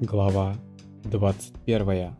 Глава 21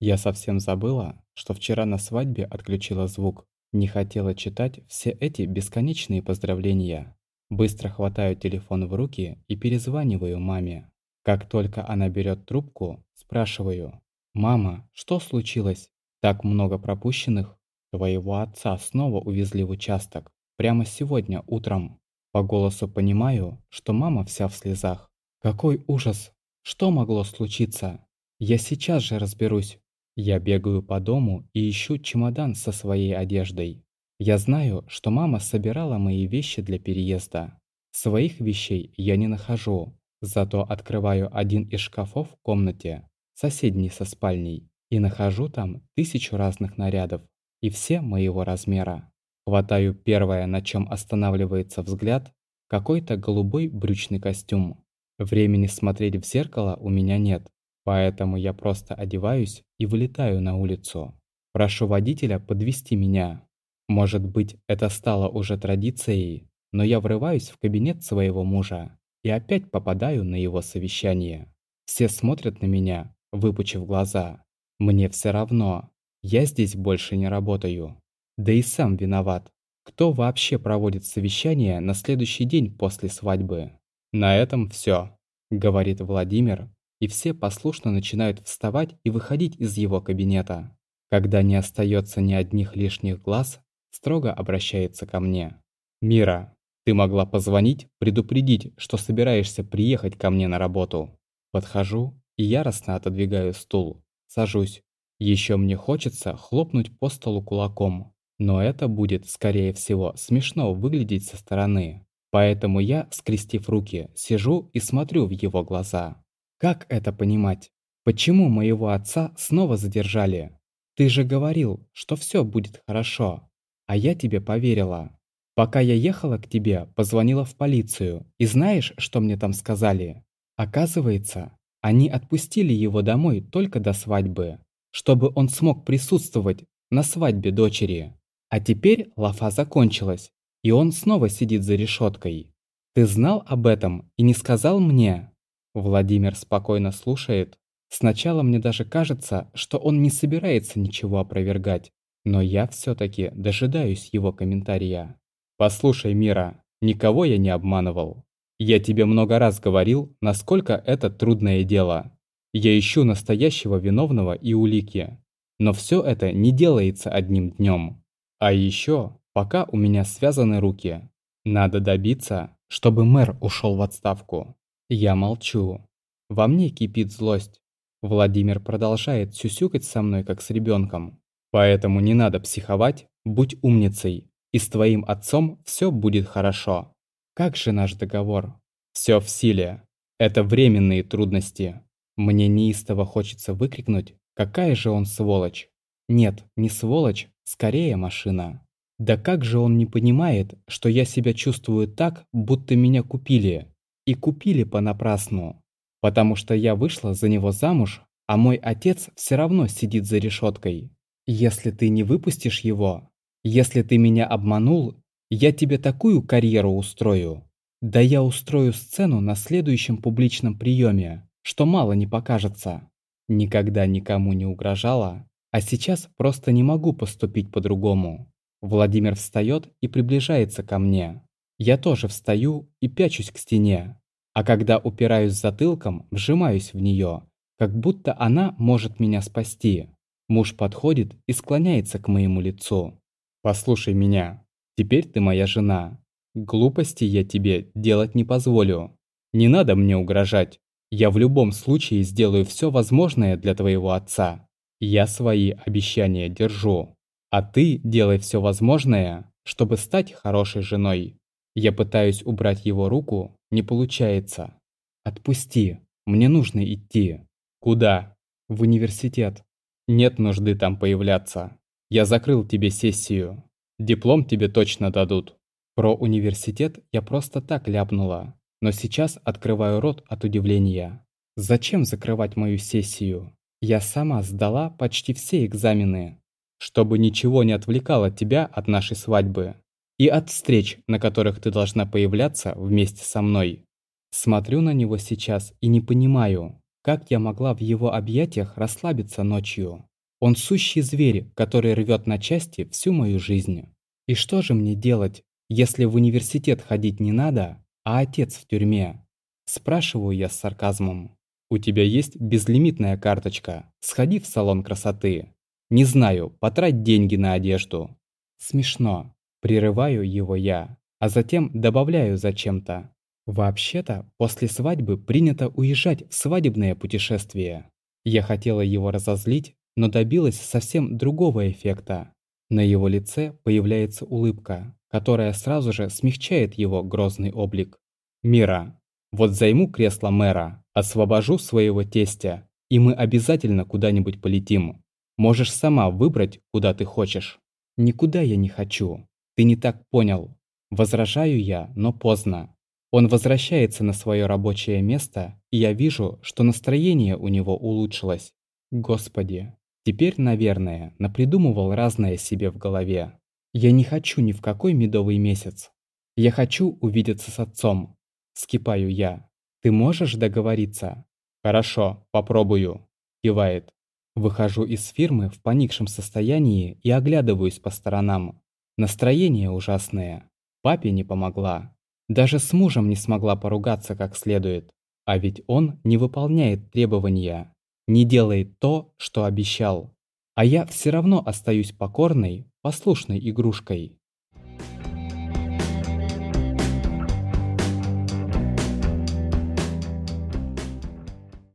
Я совсем забыла, что вчера на свадьбе отключила звук. Не хотела читать все эти бесконечные поздравления. Быстро хватаю телефон в руки и перезваниваю маме. Как только она берет трубку, спрашиваю. «Мама, что случилось? Так много пропущенных? Твоего отца снова увезли в участок. Прямо сегодня утром». По голосу понимаю, что мама вся в слезах. «Какой ужас! Что могло случиться? Я сейчас же разберусь. Я бегаю по дому и ищу чемодан со своей одеждой. Я знаю, что мама собирала мои вещи для переезда. Своих вещей я не нахожу, зато открываю один из шкафов в комнате, соседний со спальней, и нахожу там тысячу разных нарядов, и все моего размера. Хватаю первое, на чем останавливается взгляд, какой-то голубой брючный костюм. Времени смотреть в зеркало у меня нет, поэтому я просто одеваюсь и вылетаю на улицу. Прошу водителя подвести меня. Может быть, это стало уже традицией, но я врываюсь в кабинет своего мужа и опять попадаю на его совещание. Все смотрят на меня, выпучив глаза. Мне все равно. Я здесь больше не работаю. Да и сам виноват. Кто вообще проводит совещание на следующий день после свадьбы? «На этом все», — говорит Владимир, и все послушно начинают вставать и выходить из его кабинета. Когда не остается ни одних лишних глаз, строго обращается ко мне. «Мира, ты могла позвонить, предупредить, что собираешься приехать ко мне на работу». Подхожу и яростно отодвигаю стул. Сажусь. Еще мне хочется хлопнуть по столу кулаком. Но это будет, скорее всего, смешно выглядеть со стороны. Поэтому я, скрестив руки, сижу и смотрю в его глаза. Как это понимать? Почему моего отца снова задержали? Ты же говорил, что все будет хорошо. А я тебе поверила. Пока я ехала к тебе, позвонила в полицию. И знаешь, что мне там сказали? Оказывается, они отпустили его домой только до свадьбы, чтобы он смог присутствовать на свадьбе дочери. А теперь лафа закончилась, и он снова сидит за решеткой. Ты знал об этом и не сказал мне? Владимир спокойно слушает. Сначала мне даже кажется, что он не собирается ничего опровергать, но я все-таки дожидаюсь его комментария. «Послушай, Мира, никого я не обманывал. Я тебе много раз говорил, насколько это трудное дело. Я ищу настоящего виновного и улики. Но все это не делается одним днем. А еще Пока у меня связаны руки. Надо добиться, чтобы мэр ушел в отставку. Я молчу. Во мне кипит злость. Владимир продолжает сюсюкать со мной, как с ребенком. Поэтому не надо психовать, будь умницей. И с твоим отцом все будет хорошо. Как же наш договор? Все в силе. Это временные трудности. Мне неистово хочется выкрикнуть, какая же он сволочь. Нет, не сволочь, скорее машина. Да как же он не понимает, что я себя чувствую так, будто меня купили. И купили понапрасну. Потому что я вышла за него замуж, а мой отец все равно сидит за решеткой. Если ты не выпустишь его, если ты меня обманул, я тебе такую карьеру устрою. Да я устрою сцену на следующем публичном приеме, что мало не покажется. Никогда никому не угрожала, а сейчас просто не могу поступить по-другому. Владимир встает и приближается ко мне. Я тоже встаю и пячусь к стене. А когда упираюсь затылком, вжимаюсь в нее, как будто она может меня спасти. Муж подходит и склоняется к моему лицу. «Послушай меня. Теперь ты моя жена. Глупости я тебе делать не позволю. Не надо мне угрожать. Я в любом случае сделаю все возможное для твоего отца. Я свои обещания держу. А ты делай все возможное, чтобы стать хорошей женой. Я пытаюсь убрать его руку, не получается. Отпусти, мне нужно идти. Куда? В университет. Нет нужды там появляться. Я закрыл тебе сессию. Диплом тебе точно дадут. Про университет я просто так ляпнула, но сейчас открываю рот от удивления. Зачем закрывать мою сессию? Я сама сдала почти все экзамены, чтобы ничего не отвлекало тебя от нашей свадьбы и от встреч, на которых ты должна появляться вместе со мной. Смотрю на него сейчас и не понимаю, Как я могла в его объятиях расслабиться ночью? Он сущий зверь, который рвет на части всю мою жизнь. И что же мне делать, если в университет ходить не надо, а отец в тюрьме? Спрашиваю я с сарказмом. У тебя есть безлимитная карточка. Сходи в салон красоты. Не знаю, потрать деньги на одежду. Смешно. Прерываю его я, а затем добавляю зачем-то. Вообще-то, после свадьбы принято уезжать в свадебное путешествие. Я хотела его разозлить, но добилась совсем другого эффекта. На его лице появляется улыбка, которая сразу же смягчает его грозный облик. «Мира, вот займу кресло мэра, освобожу своего тестя, и мы обязательно куда-нибудь полетим. Можешь сама выбрать, куда ты хочешь». «Никуда я не хочу. Ты не так понял. Возражаю я, но поздно. Он возвращается на свое рабочее место, и я вижу, что настроение у него улучшилось. Господи, теперь, наверное, напридумывал разное себе в голове. Я не хочу ни в какой медовый месяц. Я хочу увидеться с отцом. Скипаю я. Ты можешь договориться? Хорошо, попробую. Кивает. Выхожу из фирмы в поникшем состоянии и оглядываюсь по сторонам. Настроение ужасное. Папе не помогла. Даже с мужем не смогла поругаться как следует. А ведь он не выполняет требования, не делает то, что обещал. А я все равно остаюсь покорной, послушной игрушкой.